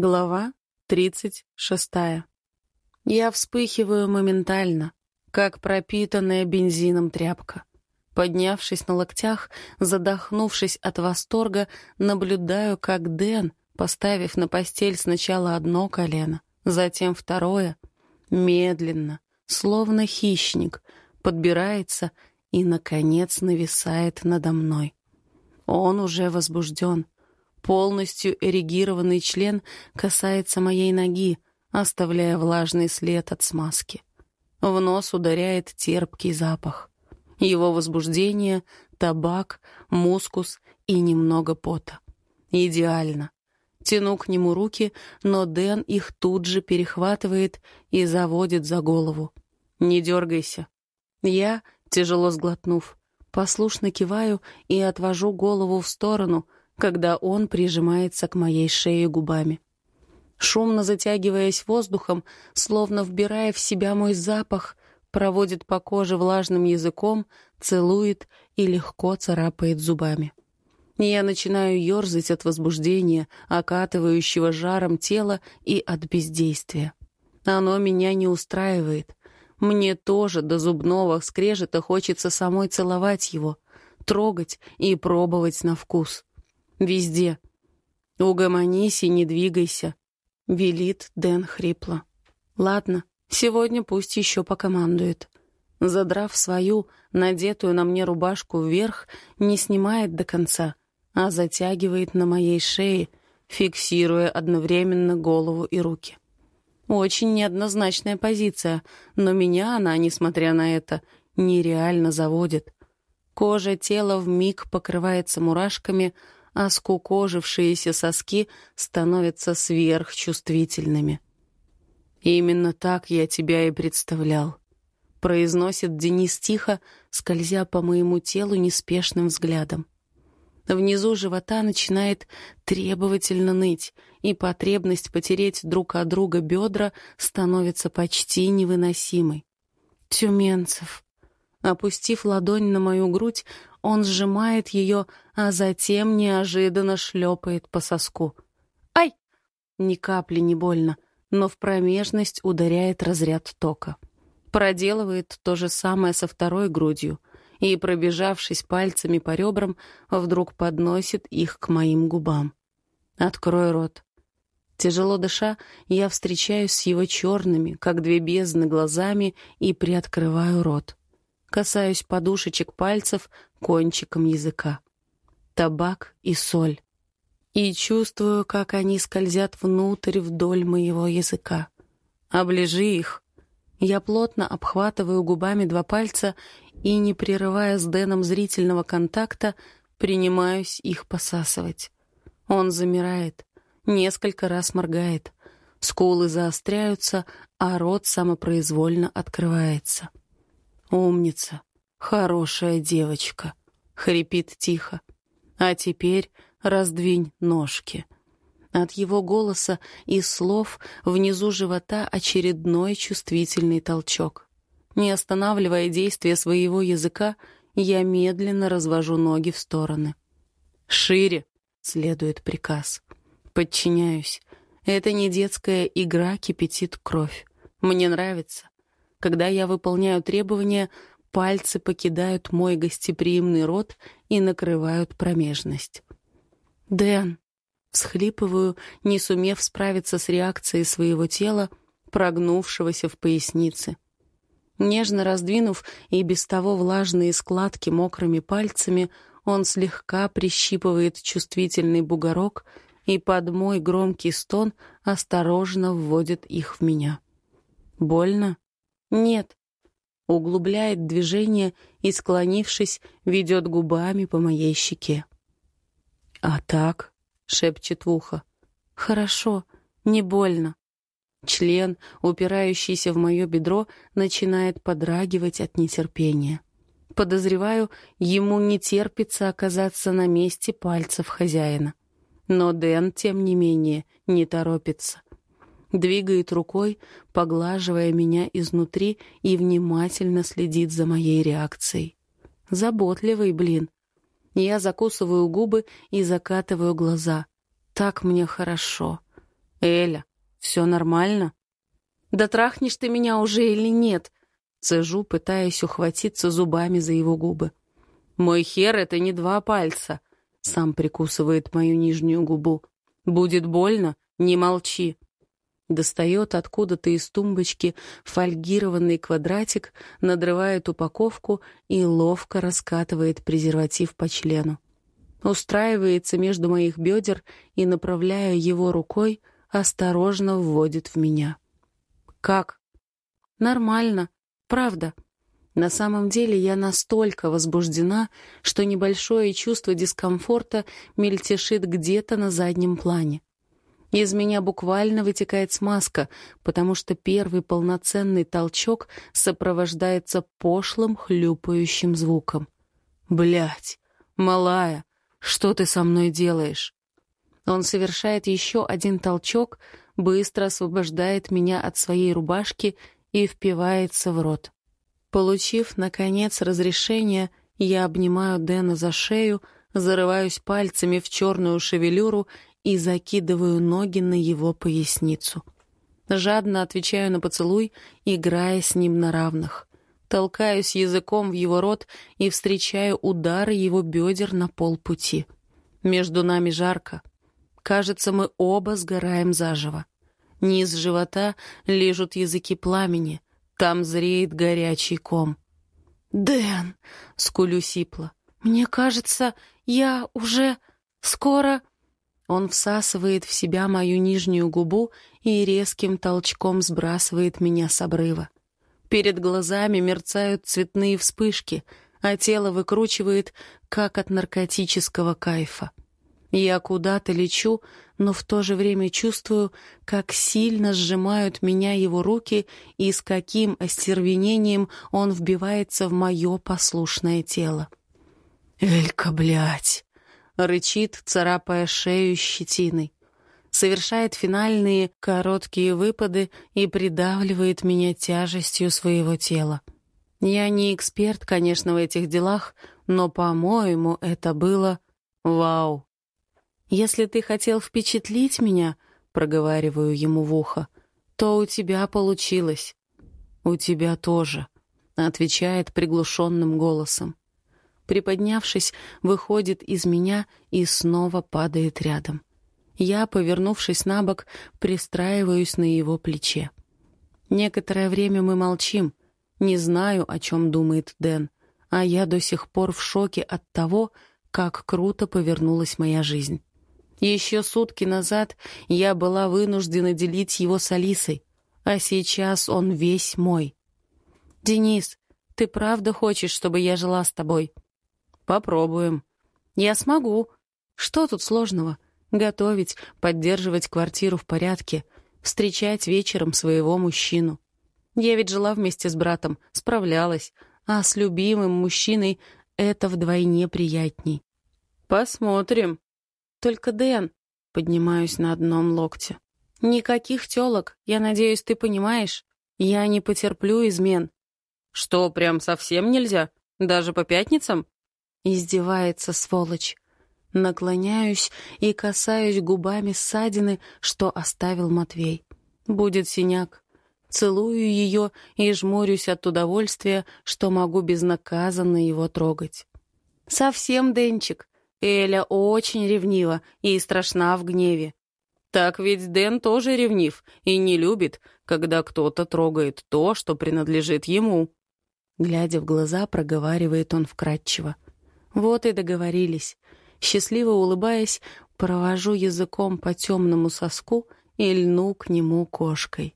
Глава тридцать шестая. Я вспыхиваю моментально, как пропитанная бензином тряпка. Поднявшись на локтях, задохнувшись от восторга, наблюдаю, как Дэн, поставив на постель сначала одно колено, затем второе, медленно, словно хищник, подбирается и, наконец, нависает надо мной. Он уже возбужден — Полностью эрегированный член касается моей ноги, оставляя влажный след от смазки. В нос ударяет терпкий запах. Его возбуждение — табак, мускус и немного пота. Идеально. Тяну к нему руки, но Дэн их тут же перехватывает и заводит за голову. «Не дергайся». Я, тяжело сглотнув, послушно киваю и отвожу голову в сторону — когда он прижимается к моей шее губами. Шумно затягиваясь воздухом, словно вбирая в себя мой запах, проводит по коже влажным языком, целует и легко царапает зубами. Я начинаю ерзать от возбуждения, окатывающего жаром тела и от бездействия. Оно меня не устраивает. Мне тоже до зубного скрежета хочется самой целовать его, трогать и пробовать на вкус. Везде. Угомонись и не двигайся, — велит Дэн хрипло. Ладно, сегодня пусть еще покомандует. Задрав свою, надетую на мне рубашку вверх, не снимает до конца, а затягивает на моей шее, фиксируя одновременно голову и руки. Очень неоднозначная позиция, но меня она, несмотря на это, нереально заводит. Кожа тела вмиг покрывается мурашками, а скукожившиеся соски становятся сверхчувствительными. «Именно так я тебя и представлял», — произносит Денис тихо, скользя по моему телу неспешным взглядом. Внизу живота начинает требовательно ныть, и потребность потереть друг от друга бедра становится почти невыносимой. «Тюменцев», Опустив ладонь на мою грудь, он сжимает ее, а затем неожиданно шлепает по соску. «Ай!» Ни капли не больно, но в промежность ударяет разряд тока. Проделывает то же самое со второй грудью и, пробежавшись пальцами по ребрам, вдруг подносит их к моим губам. «Открой рот». Тяжело дыша, я встречаюсь с его черными, как две бездны, глазами и приоткрываю рот. Касаюсь подушечек пальцев кончиком языка. Табак и соль. И чувствую, как они скользят внутрь вдоль моего языка. Оближи их. Я плотно обхватываю губами два пальца и, не прерывая с Дэном зрительного контакта, принимаюсь их посасывать. Он замирает, несколько раз моргает. Скулы заостряются, а рот самопроизвольно открывается. «Умница, хорошая девочка», — хрипит тихо. «А теперь раздвинь ножки». От его голоса и слов внизу живота очередной чувствительный толчок. Не останавливая действия своего языка, я медленно развожу ноги в стороны. «Шире!» — следует приказ. Подчиняюсь. Это не детская игра, кипятит кровь. Мне нравится. Когда я выполняю требования, пальцы покидают мой гостеприимный рот и накрывают промежность. «Дэн!» — всхлипываю, не сумев справиться с реакцией своего тела, прогнувшегося в пояснице. Нежно раздвинув и без того влажные складки мокрыми пальцами, он слегка прищипывает чувствительный бугорок и под мой громкий стон осторожно вводит их в меня. «Больно?» «Нет». Углубляет движение и, склонившись, ведет губами по моей щеке. «А так?» — шепчет в ухо. «Хорошо, не больно». Член, упирающийся в мое бедро, начинает подрагивать от нетерпения. Подозреваю, ему не терпится оказаться на месте пальцев хозяина. Но Дэн, тем не менее, не торопится двигает рукой, поглаживая меня изнутри и внимательно следит за моей реакцией. Заботливый, блин. Я закусываю губы и закатываю глаза. Так мне хорошо. «Эля, все нормально?» «Да трахнешь ты меня уже или нет?» Цежу, пытаясь ухватиться зубами за его губы. «Мой хер — это не два пальца», — сам прикусывает мою нижнюю губу. «Будет больно? Не молчи». Достает откуда-то из тумбочки фольгированный квадратик, надрывает упаковку и ловко раскатывает презерватив по члену. Устраивается между моих бедер и, направляя его рукой, осторожно вводит в меня. «Как?» «Нормально. Правда. На самом деле я настолько возбуждена, что небольшое чувство дискомфорта мельтешит где-то на заднем плане. Из меня буквально вытекает смазка, потому что первый полноценный толчок сопровождается пошлым хлюпающим звуком. Блять, малая, что ты со мной делаешь? Он совершает еще один толчок, быстро освобождает меня от своей рубашки и впивается в рот. Получив, наконец, разрешение, я обнимаю Дэна за шею, зарываюсь пальцами в черную шевелюру и закидываю ноги на его поясницу. Жадно отвечаю на поцелуй, играя с ним на равных. Толкаюсь языком в его рот и встречаю удары его бедер на полпути. Между нами жарко. Кажется, мы оба сгораем заживо. Низ живота лежат языки пламени. Там зреет горячий ком. «Дэн!» — скулю сипло. «Мне кажется, я уже скоро...» Он всасывает в себя мою нижнюю губу и резким толчком сбрасывает меня с обрыва. Перед глазами мерцают цветные вспышки, а тело выкручивает, как от наркотического кайфа. Я куда-то лечу, но в то же время чувствую, как сильно сжимают меня его руки и с каким остервенением он вбивается в мое послушное тело. «Элька, блядь!» Рычит, царапая шею щетиной. Совершает финальные короткие выпады и придавливает меня тяжестью своего тела. Я не эксперт, конечно, в этих делах, но, по-моему, это было вау. «Если ты хотел впечатлить меня», — проговариваю ему в ухо, — «то у тебя получилось». «У тебя тоже», — отвечает приглушенным голосом приподнявшись, выходит из меня и снова падает рядом. Я, повернувшись на бок, пристраиваюсь на его плече. Некоторое время мы молчим. Не знаю, о чем думает Дэн, а я до сих пор в шоке от того, как круто повернулась моя жизнь. Еще сутки назад я была вынуждена делить его с Алисой, а сейчас он весь мой. «Денис, ты правда хочешь, чтобы я жила с тобой?» Попробуем. Я смогу. Что тут сложного? Готовить, поддерживать квартиру в порядке, встречать вечером своего мужчину. Я ведь жила вместе с братом, справлялась, а с любимым мужчиной это вдвойне приятней. Посмотрим. Только, Дэн, поднимаюсь на одном локте. Никаких тёлок, я надеюсь, ты понимаешь. Я не потерплю измен. Что, прям совсем нельзя? Даже по пятницам? Издевается сволочь. Наклоняюсь и касаюсь губами ссадины, что оставил Матвей. Будет синяк. Целую ее и жмурюсь от удовольствия, что могу безнаказанно его трогать. Совсем Денчик. Эля очень ревнива и страшна в гневе. Так ведь Дэн тоже ревнив и не любит, когда кто-то трогает то, что принадлежит ему. Глядя в глаза, проговаривает он вкратчиво. Вот и договорились. Счастливо улыбаясь, провожу языком по темному соску и льну к нему кошкой.